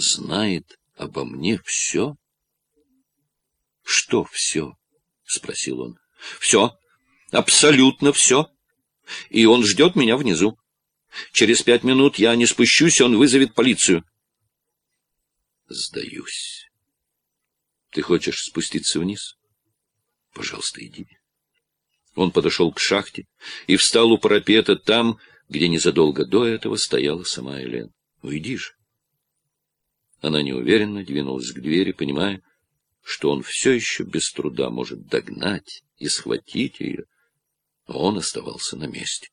знает обо мне все? — Что все? — спросил он. — Все. Абсолютно все. И он ждет меня внизу. Через пять минут я не спущусь, он вызовет полицию. Сдаюсь. Ты хочешь спуститься вниз? Пожалуйста, иди. Он подошел к шахте и встал у парапета там, где незадолго до этого стояла сама Элен. Уйди же. Она неуверенно двинулась к двери, понимая, что он все еще без труда может догнать и схватить ее, но он оставался на месте.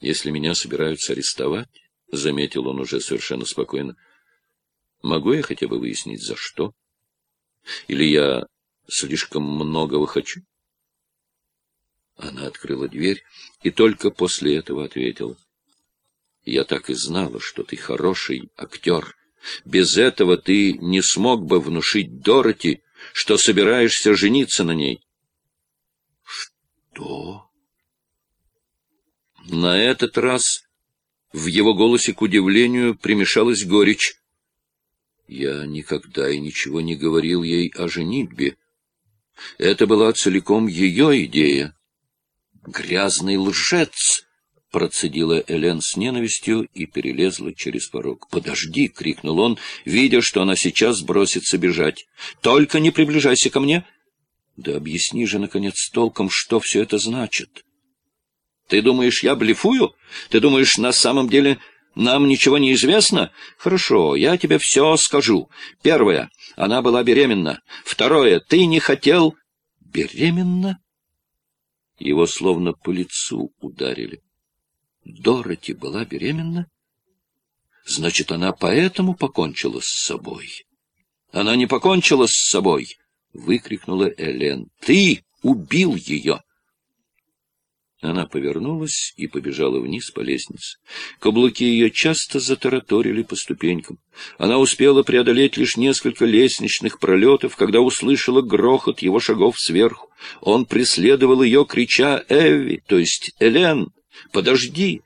Если меня собираются арестовать, — заметил он уже совершенно спокойно, — могу я хотя бы выяснить, за что? Или я слишком многого хочу? Она открыла дверь и только после этого ответила. — Я так и знала, что ты хороший актер. Без этого ты не смог бы внушить Дороти, что собираешься жениться на ней. — Что? На этот раз в его голосе, к удивлению, примешалась горечь. Я никогда и ничего не говорил ей о женитьбе. Это была целиком ее идея. «Грязный лжец!» — процедила Элен с ненавистью и перелезла через порог. «Подожди!» — крикнул он, видя, что она сейчас бросится бежать. «Только не приближайся ко мне!» «Да объясни же, наконец, толком, что все это значит!» Ты думаешь, я блефую? Ты думаешь, на самом деле нам ничего не известно? Хорошо, я тебе все скажу. Первое, она была беременна. Второе, ты не хотел... Беременна? Его словно по лицу ударили. Дороти была беременна? Значит, она поэтому покончила с собой. Она не покончила с собой, — выкрикнула Элен. Ты убил ее! Она повернулась и побежала вниз по лестнице. Каблуки ее часто затараторили по ступенькам. Она успела преодолеть лишь несколько лестничных пролетов, когда услышала грохот его шагов сверху. Он преследовал ее, крича «Эви!», то есть «Элен! Подожди!»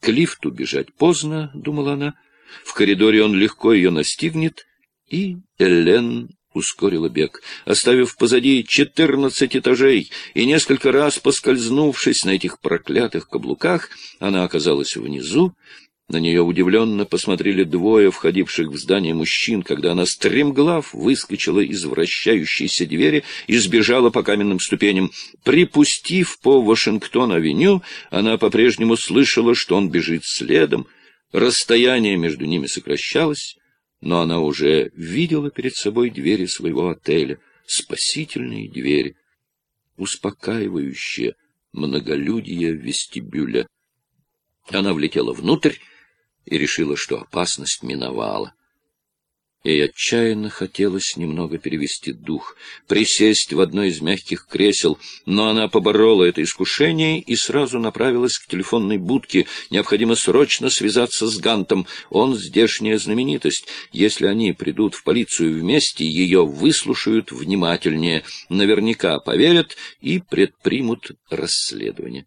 К лифту бежать поздно, — думала она. В коридоре он легко ее настигнет, и Элен ускорила бег, оставив позади четырнадцать этажей, и несколько раз поскользнувшись на этих проклятых каблуках, она оказалась внизу. На нее удивленно посмотрели двое входивших в здание мужчин, когда она стремглав выскочила из вращающейся двери и сбежала по каменным ступеням. Припустив по Вашингтон-авеню, она по-прежнему слышала, что он бежит следом. Расстояние между ними сокращалось, но она уже видела перед собой двери своего отеля, спасительные двери, успокаивающие многолюдие вестибюля. Она влетела внутрь и решила, что опасность миновала. Ей отчаянно хотелось немного перевести дух, присесть в одно из мягких кресел, но она поборола это искушение и сразу направилась к телефонной будке. Необходимо срочно связаться с Гантом. Он здешняя знаменитость. Если они придут в полицию вместе, ее выслушают внимательнее, наверняка поверят и предпримут расследование.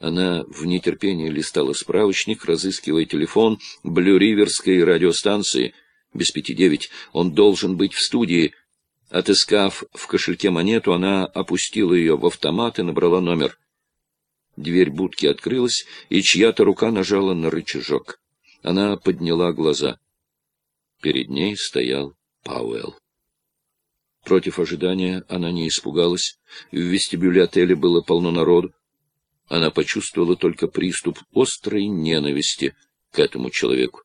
Она в нетерпении листала справочник, разыскивая телефон Блю-Риверской радиостанции — без пяти девять. Он должен быть в студии. Отыскав в кошельке монету, она опустила ее в автомат и набрала номер. Дверь будки открылась, и чья-то рука нажала на рычажок. Она подняла глаза. Перед ней стоял Пауэлл. Против ожидания она не испугалась. В вестибюле отеля было полно народу. Она почувствовала только приступ острой ненависти к этому человеку.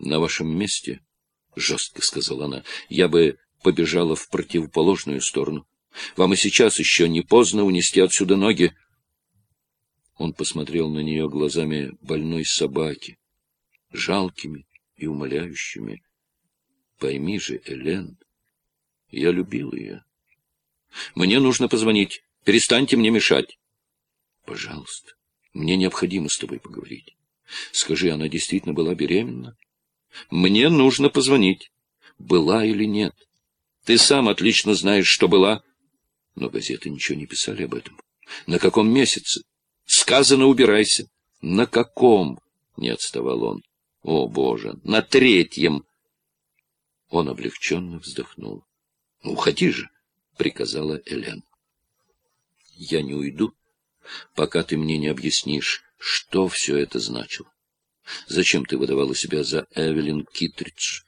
На вашем месте, — жестко сказала она, — я бы побежала в противоположную сторону. Вам и сейчас еще не поздно унести отсюда ноги. Он посмотрел на нее глазами больной собаки, жалкими и умоляющими. Пойми же, Элен, я любил ее. Мне нужно позвонить. Перестаньте мне мешать. Пожалуйста, мне необходимо с тобой поговорить. Скажи, она действительно была беременна? Мне нужно позвонить. Была или нет? Ты сам отлично знаешь, что была. Но газеты ничего не писали об этом. На каком месяце? Сказано, убирайся. На каком? Не отставал он. О, Боже, на третьем! Он облегченно вздохнул. — Уходи же, — приказала Элен. — Я не уйду, пока ты мне не объяснишь, что все это значило. Зачем ты выдавала себя за Эвелин Китридж?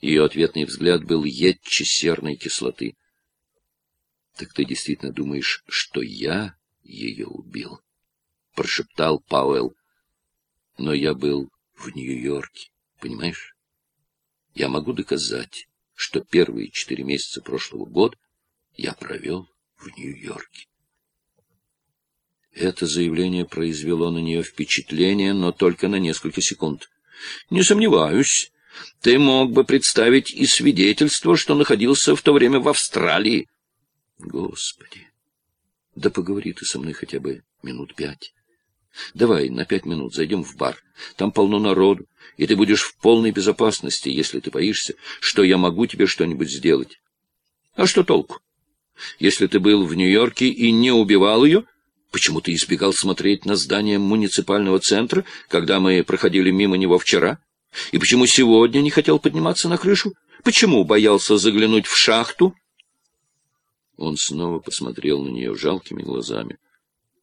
Ее ответный взгляд был едче серной кислоты. — Так ты действительно думаешь, что я ее убил? — прошептал Пауэлл. — Но я был в Нью-Йорке, понимаешь? Я могу доказать, что первые четыре месяца прошлого года я провел в Нью-Йорке. Это заявление произвело на нее впечатление, но только на несколько секунд. — Не сомневаюсь. Ты мог бы представить и свидетельство, что находился в то время в Австралии. Господи! Да поговори ты со мной хотя бы минут пять. Давай на пять минут зайдем в бар. Там полно народу, и ты будешь в полной безопасности, если ты боишься, что я могу тебе что-нибудь сделать. А что толку? Если ты был в Нью-Йорке и не убивал ее, почему ты избегал смотреть на здание муниципального центра, когда мы проходили мимо него вчера? И почему сегодня не хотел подниматься на крышу? Почему боялся заглянуть в шахту? Он снова посмотрел на нее жалкими глазами.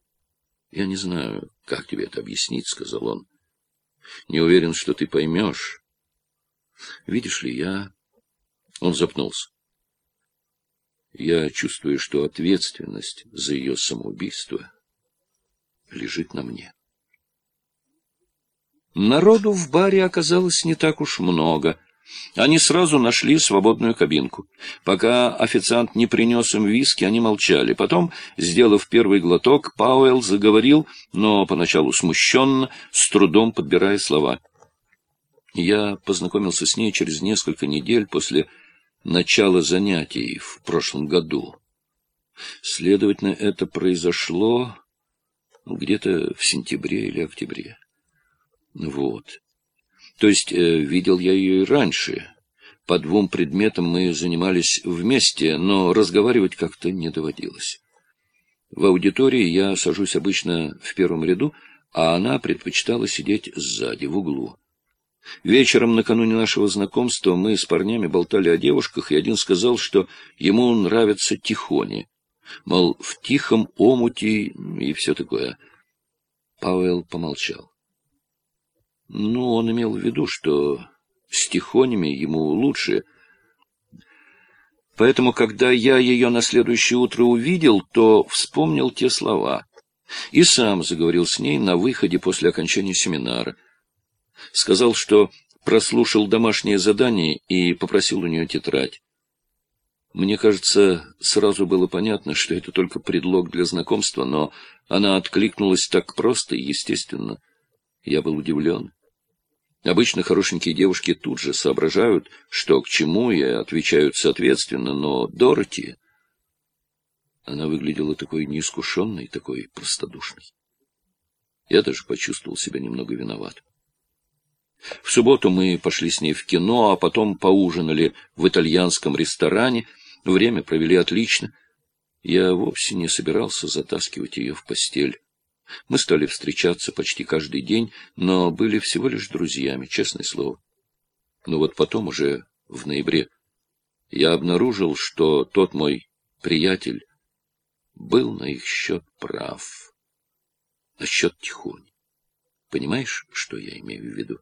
— Я не знаю, как тебе это объяснить, — сказал он. — Не уверен, что ты поймешь. Видишь ли, я... Он запнулся. Я чувствую, что ответственность за ее самоубийство лежит на мне. Народу в баре оказалось не так уж много. Они сразу нашли свободную кабинку. Пока официант не принес им виски, они молчали. Потом, сделав первый глоток, Пауэлл заговорил, но поначалу смущенно, с трудом подбирая слова. Я познакомился с ней через несколько недель после начала занятий в прошлом году. Следовательно, это произошло где-то в сентябре или октябре. Вот. То есть э, видел я ее и раньше. По двум предметам мы занимались вместе, но разговаривать как-то не доводилось. В аудитории я сажусь обычно в первом ряду, а она предпочитала сидеть сзади, в углу. Вечером накануне нашего знакомства мы с парнями болтали о девушках, и один сказал, что ему нравятся тихони. Мол, в тихом омуте и все такое. Пауэлл помолчал. Ну, он имел в виду, что с тихонями ему лучше. Поэтому, когда я ее на следующее утро увидел, то вспомнил те слова. И сам заговорил с ней на выходе после окончания семинара. Сказал, что прослушал домашнее задание и попросил у нее тетрадь. Мне кажется, сразу было понятно, что это только предлог для знакомства, но она откликнулась так просто и естественно. Я был удивлен. Обычно хорошенькие девушки тут же соображают, что к чему, и отвечают соответственно, но Дороти... Она выглядела такой неискушенной, такой простодушной. Я даже почувствовал себя немного виноват. В субботу мы пошли с ней в кино, а потом поужинали в итальянском ресторане. Время провели отлично. Я вовсе не собирался затаскивать ее в постель. Мы стали встречаться почти каждый день, но были всего лишь друзьями, честное слово. Но вот потом, уже в ноябре, я обнаружил, что тот мой приятель был на их счет прав. Насчет Тихони. Понимаешь, что я имею в виду?